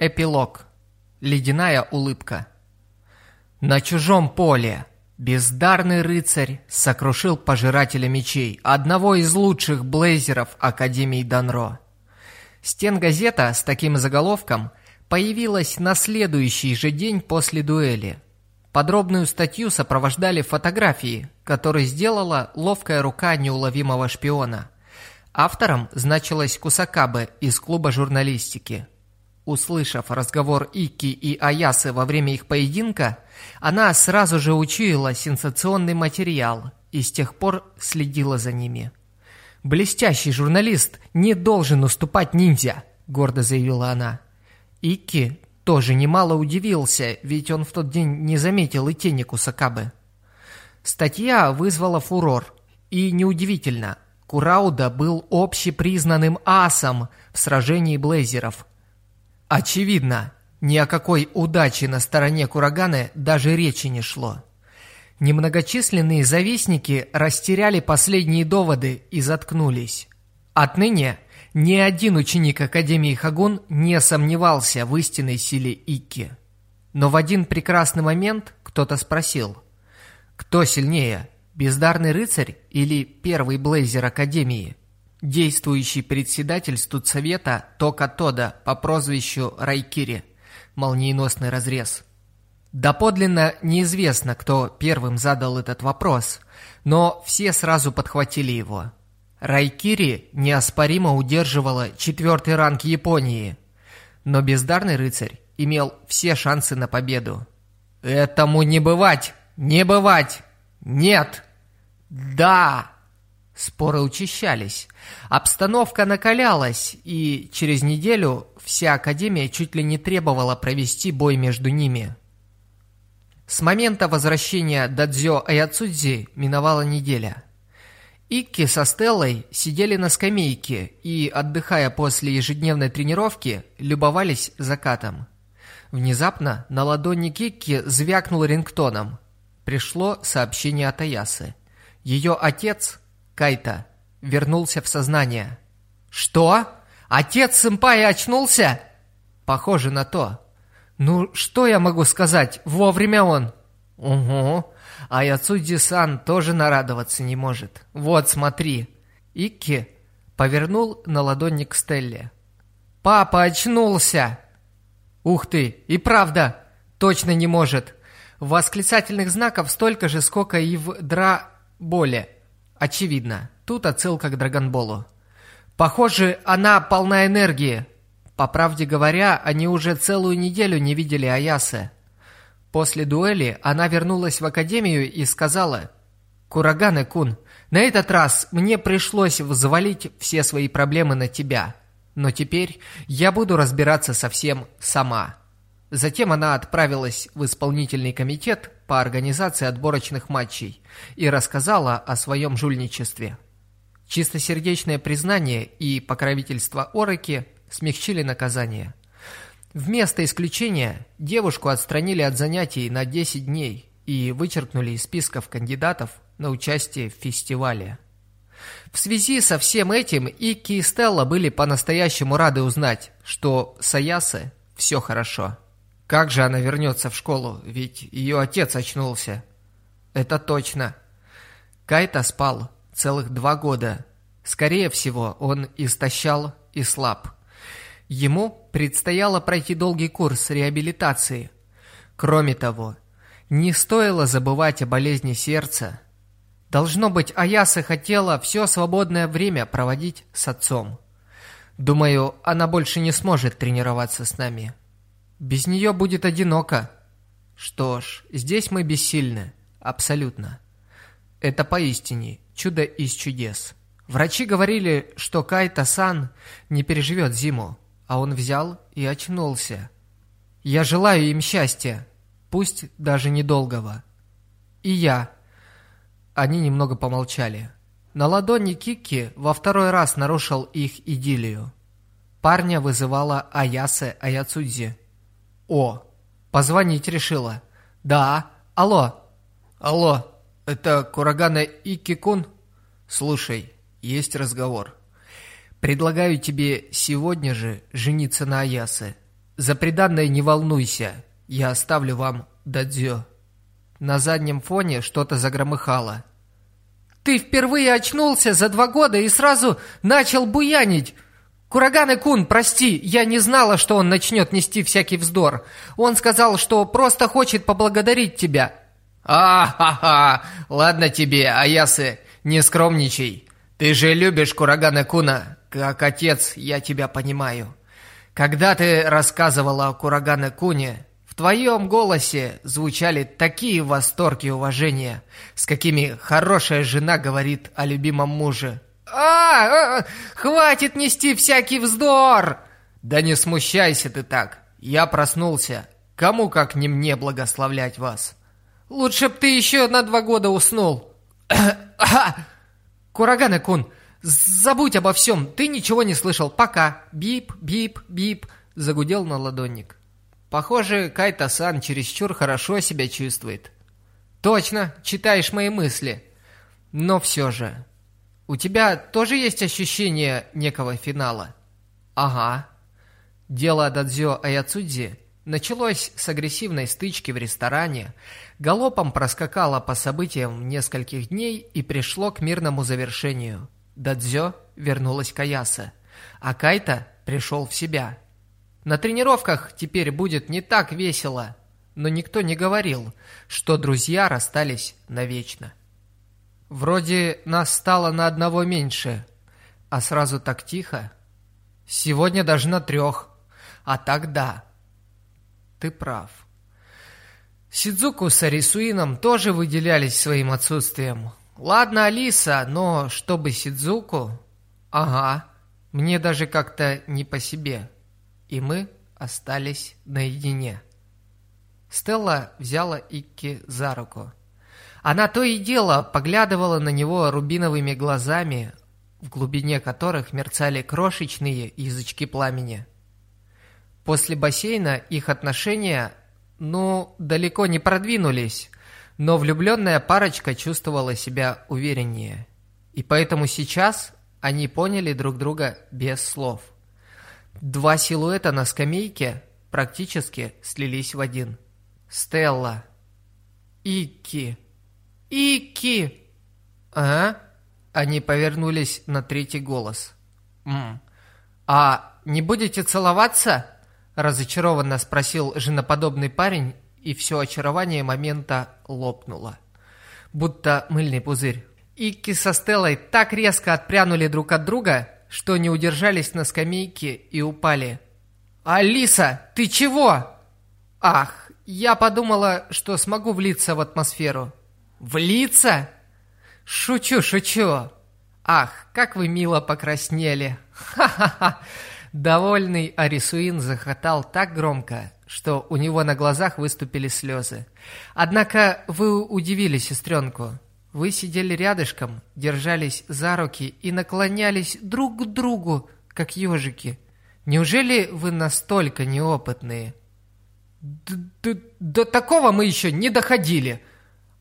Эпилог. Ледяная улыбка. На чужом поле бездарный рыцарь сокрушил пожирателя мечей, одного из лучших блейзеров Академии Данро. Стенгазета с таким заголовком появилась на следующий же день после дуэли. Подробную статью сопровождали фотографии, которые сделала ловкая рука неуловимого шпиона. Автором значилась Кусакабе из клуба журналистики – Услышав разговор Ики и Аясы во время их поединка, она сразу же учуяла сенсационный материал и с тех пор следила за ними. «Блестящий журналист не должен уступать ниндзя», — гордо заявила она. Ики тоже немало удивился, ведь он в тот день не заметил и тени Кусакабы. Статья вызвала фурор. И неудивительно, Курауда был общепризнанным асом в сражении блейзеров — Очевидно, ни о какой удаче на стороне Кураганы даже речи не шло. Немногочисленные завистники растеряли последние доводы и заткнулись. Отныне ни один ученик Академии Хагун не сомневался в истинной силе Икки. Но в один прекрасный момент кто-то спросил, кто сильнее, бездарный рыцарь или первый блейзер Академии? Действующий председатель студсовета Тока Тода по прозвищу Райкири. Молниеносный разрез. Доподлинно неизвестно, кто первым задал этот вопрос, но все сразу подхватили его. Райкири неоспоримо удерживала четвертый ранг Японии, но бездарный рыцарь имел все шансы на победу. «Этому не бывать! Не бывать! Нет! Да!» Споры учащались. Обстановка накалялась, и через неделю вся Академия чуть ли не требовала провести бой между ними. С момента возвращения Дадзё Аяцудзи миновала неделя. Икки со Стеллой сидели на скамейке и, отдыхая после ежедневной тренировки, любовались закатом. Внезапно на ладони Кикки звякнул рингтоном. Пришло сообщение от Аясы. Ее отец Кайта вернулся в сознание. «Что? Отец сэмпая очнулся?» «Похоже на то». «Ну, что я могу сказать? Вовремя он». «Угу. А Яцудзи-сан тоже нарадоваться не может. Вот, смотри». Икки повернул на ладони к Стелле. «Папа очнулся!» «Ух ты! И правда! Точно не может!» Восклицательных знаков столько же, сколько и в дра-боле. Очевидно, тут отсылка к Драгонболу. Похоже, она полна энергии. По правде говоря, они уже целую неделю не видели Аясы. После дуэли она вернулась в академию и сказала, «Кураганы-кун, на этот раз мне пришлось взвалить все свои проблемы на тебя, но теперь я буду разбираться со всем сама». Затем она отправилась в исполнительный комитет по организации отборочных матчей и рассказала о своем жульничестве. Чистосердечное признание и покровительство Ороки смягчили наказание. Вместо исключения девушку отстранили от занятий на 10 дней и вычеркнули из списков кандидатов на участие в фестивале. В связи со всем этим Ики и Стелла были по-настоящему рады узнать, что с Аясы все хорошо. Как же она вернется в школу, ведь ее отец очнулся. Это точно. Кайта спал целых два года. Скорее всего, он истощал и слаб. Ему предстояло пройти долгий курс реабилитации. Кроме того, не стоило забывать о болезни сердца. Должно быть, Аяса хотела все свободное время проводить с отцом. Думаю, она больше не сможет тренироваться с нами. Без нее будет одиноко. Что ж, здесь мы бессильны. Абсолютно. Это поистине чудо из чудес. Врачи говорили, что Кайта-сан не переживет зиму, а он взял и очнулся. Я желаю им счастья, пусть даже недолгого. И я. Они немного помолчали. На ладони Кики во второй раз нарушил их идиллию. Парня вызывала Аясе Аяцудзи. О, позвонить решила. Да, алло. Алло, это Курагана Икикун? Слушай, есть разговор. Предлагаю тебе сегодня же жениться на Аясе. За приданное не волнуйся, я оставлю вам дадзё». На заднем фоне что-то загромыхало. «Ты впервые очнулся за два года и сразу начал буянить!» «Кураганы-кун, прости, я не знала, что он начнет нести всякий вздор. Он сказал, что просто хочет поблагодарить тебя». «А-ха-ха! Ладно тебе, Аясы, не скромничай. Ты же любишь Кураганы-куна. Как отец, я тебя понимаю. Когда ты рассказывала о Кураганы-куне, в твоем голосе звучали такие восторги и уважения, с какими хорошая жена говорит о любимом муже». А, -а, хватит нести всякий вздор! Да не смущайся ты так. Я проснулся. Кому как не мне благословлять вас? Лучше б ты еще на два года уснул. Кураганы-кун, забудь обо всем. Ты ничего не слышал. Пока. Бип, бип, бип. Загудел на ладонник. Похоже, Кайта-сан чересчур хорошо себя чувствует. Точно, читаешь мои мысли. Но все же, у тебя тоже есть ощущение некого финала? Ага. Дело Дадзё Аяцудзи началось с агрессивной стычки в ресторане, галопом проскакало по событиям нескольких дней и пришло к мирному завершению. Дадзё вернулась к Аясе, а Кайта пришел в себя. На тренировках теперь будет не так весело, но никто не говорил, что друзья расстались навечно. Вроде нас стало на одного меньше, а сразу так тихо. Сегодня даже на трех, а тогда. Ты прав. Сидзуку с Арисуином тоже выделялись своим отсутствием. Ладно, Алиса, но чтобы Сидзуку... Ага, мне даже как-то не по себе. И мы остались наедине. Стелла взяла Икки за руку. Она то и дело поглядывала на него рубиновыми глазами, в глубине которых мерцали крошечные язычки пламени. После бассейна их отношения, ну, далеко не продвинулись, но влюбленная парочка чувствовала себя увереннее. И поэтому сейчас они поняли друг друга без слов. Два силуэта на скамейке практически слились в один. Стелла. Икки. «Ики!» «А?» Они повернулись на третий голос. «М «А не будете целоваться?» Разочарованно спросил женоподобный парень, и все очарование момента лопнуло. Будто мыльный пузырь. Ики со Стеллой так резко отпрянули друг от друга, что не удержались на скамейке и упали. «Алиса, ты чего?» «Ах, я подумала, что смогу влиться в атмосферу». Влиться? Шучу, шучу. Ах, как вы мило покраснели. Ха-ха-ха. Довольный Арисуин захотал так громко, что у него на глазах выступили слезы. Однако вы удивили сестренку. Вы сидели рядышком, держались за руки и наклонялись друг к другу, как ежики. Неужели вы настолько неопытные? Д До такого мы еще не доходили.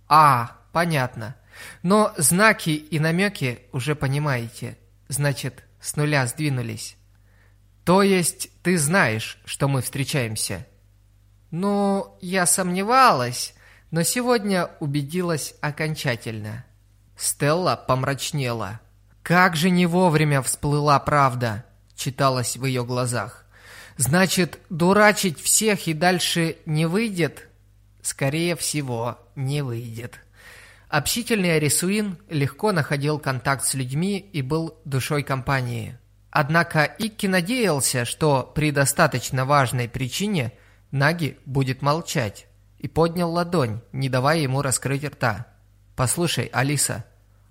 А, понятно. Но знаки и намеки уже понимаете. Значит, с нуля сдвинулись. То есть ты знаешь, что мы встречаемся? Ну, я сомневалась, но сегодня убедилась окончательно. Стелла помрачнела. Как же не вовремя всплыла правда, читалось в ее глазах. Значит, дурачить всех и дальше не выйдет? Скорее всего, не выйдет. Общительный Арисуин легко находил контакт с людьми и был душой компании. Однако Икки надеялся, что при достаточно важной причине Наги будет молчать, и поднял ладонь, не давая ему раскрыть рта. «Послушай, Алиса».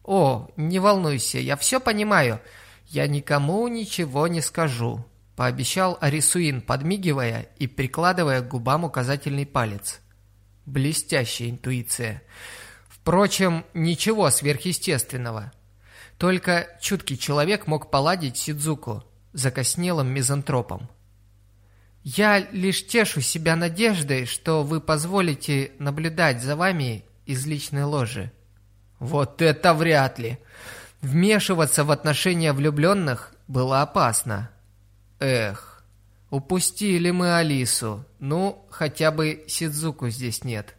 «О, не волнуйся, я все понимаю. Я никому ничего не скажу», – пообещал Арисуин, подмигивая и прикладывая к губам указательный палец. Блестящая интуиция. Впрочем, ничего сверхъестественного. Только чуткий человек мог поладить Сидзуку, закоснелым мизантропом. «Я лишь тешу себя надеждой, что вы позволите наблюдать за вами из личной ложи». «Вот это вряд ли!» Вмешиваться в отношения влюбленных было опасно. Эх, Упустили мы Алису. Ну, хотя бы Сидзуку здесь нет.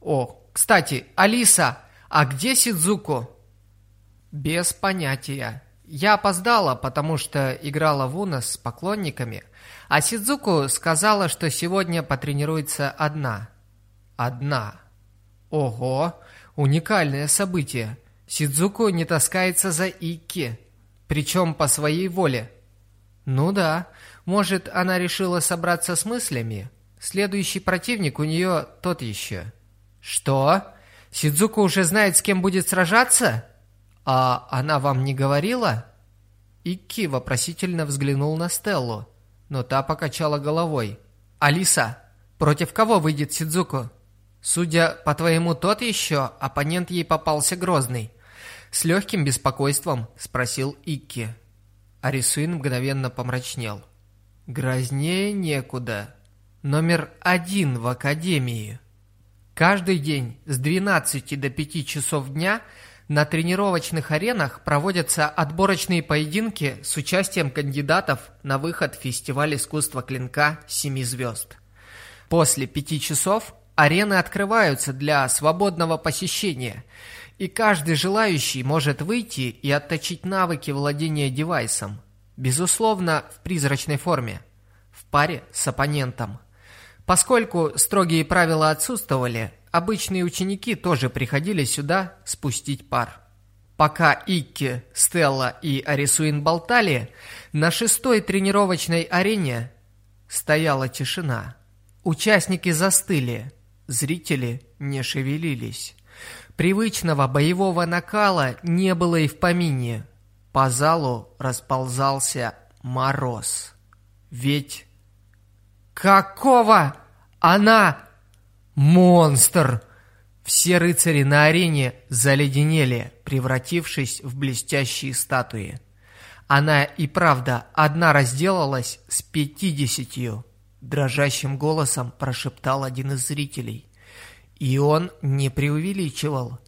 О, кстати, Алиса, а где Сидзуку? Без понятия. Я опоздала, потому что играла в Уна с поклонниками, а Сидзуку сказала, что сегодня потренируется одна. Одна. Ого, уникальное событие. Сидзуку не таскается за Икки, причем по своей воле. Ну да, может, она решила собраться с мыслями? Следующий противник у нее тот еще. Что? Сидзуку уже знает, с кем будет сражаться? А она вам не говорила? Икки вопросительно взглянул на Стеллу, но та покачала головой. «Алиса, против кого выйдет Сидзуку?» «Судя по твоему тот еще, оппонент ей попался грозный». С легким беспокойством спросил Икки. Арисуин мгновенно помрачнел. Грознее некуда. Номер один в Академии. Каждый день с 12 до 5 часов дня на тренировочных аренах проводятся отборочные поединки с участием кандидатов на выход в фестиваль искусства клинка «Семи звезд». После пяти часов арены открываются для свободного посещения, и каждый желающий может выйти и отточить навыки владения девайсом – Безусловно, в призрачной форме, в паре с оппонентом. Поскольку строгие правила отсутствовали, обычные ученики тоже приходили сюда спустить пар. Пока Икки, Стелла и Арисуин болтали, на шестой тренировочной арене стояла тишина. Участники застыли, зрители не шевелились. Привычного боевого накала не было и в помине. По залу расползался мороз. Ведь... Какого? Она... Монстр! Все рыцари на арене заледенели, превратившись в блестящие статуи. Она и правда одна разделалась с пятидесятью. Дрожащим голосом прошептал один из зрителей. И он не преувеличивал.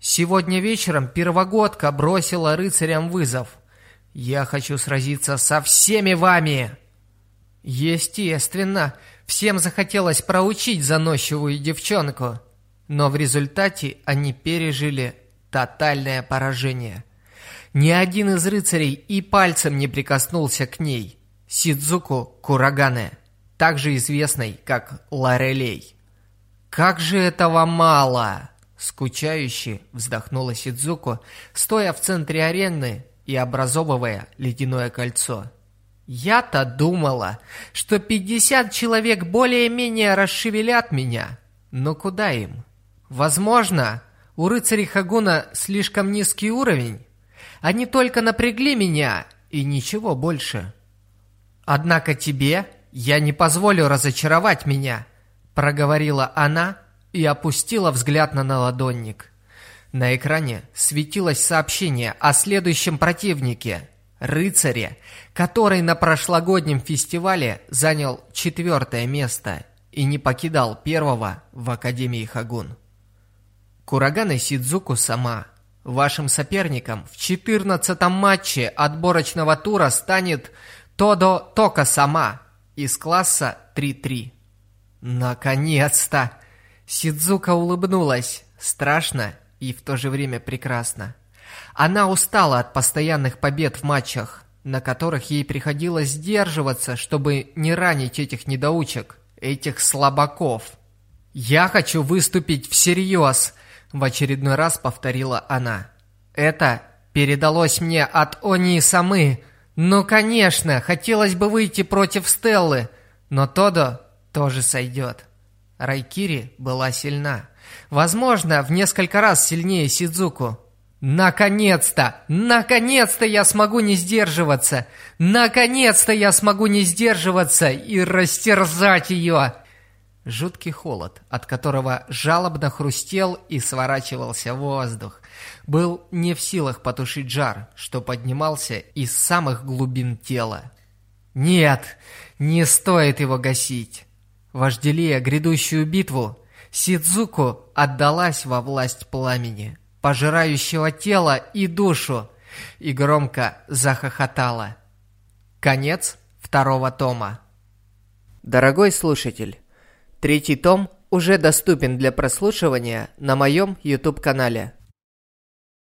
Сегодня вечером первогодка бросила рыцарям вызов. Я хочу сразиться со всеми вами. Естественно, всем захотелось проучить заносчивую девчонку, но в результате они пережили тотальное поражение. Ни один из рыцарей и пальцем не прикоснулся к ней. Сидзуку Курагане, также известной как Лорелей. Как же этого мало! Скучающе вздохнула Сидзуко, стоя в центре арены и образовывая ледяное кольцо. Я-то думала, что пятьдесят человек более-менее расшевелят меня. Но куда им? Возможно, у рыцарей Хагуна слишком низкий уровень. Они только напрягли меня и ничего больше. Однако тебе я не позволю разочаровать меня, проговорила она, и опустила взгляд на наладонник. На экране светилось сообщение о следующем противнике – рыцаре, который на прошлогоднем фестивале занял четвертое место и не покидал первого в Академии Хагун. Курагана Сидзуку сама. Вашим соперником в 14-м матче отборочного тура станет Тодо Тока сама из класса 3-3. Наконец-то! Сидзука улыбнулась, страшно и в то же время прекрасно. Она устала от постоянных побед в матчах, на которых ей приходилось сдерживаться, чтобы не ранить этих недоучек, этих слабаков. «Я хочу выступить всерьез», — в очередной раз повторила она. «Это передалось мне от Они Самы. Ну, конечно, хотелось бы выйти против Стеллы, но Тодо тоже сойдет». Райкири была сильна. Возможно, в несколько раз сильнее Сидзуку. Наконец-то! Наконец-то я смогу не сдерживаться! Наконец-то я смогу не сдерживаться и растерзать ее! Жуткий холод, от которого жалобно хрустел и сворачивался воздух, был не в силах потушить жар, что поднимался из самых глубин тела. Нет, не стоит его гасить. Вожделея грядущую битву, Сидзуку отдалась во власть пламени, пожирающего тело и душу, и громко захохотала. Конец второго тома. Дорогой слушатель, третий том уже доступен для прослушивания на моем YouTube-канале.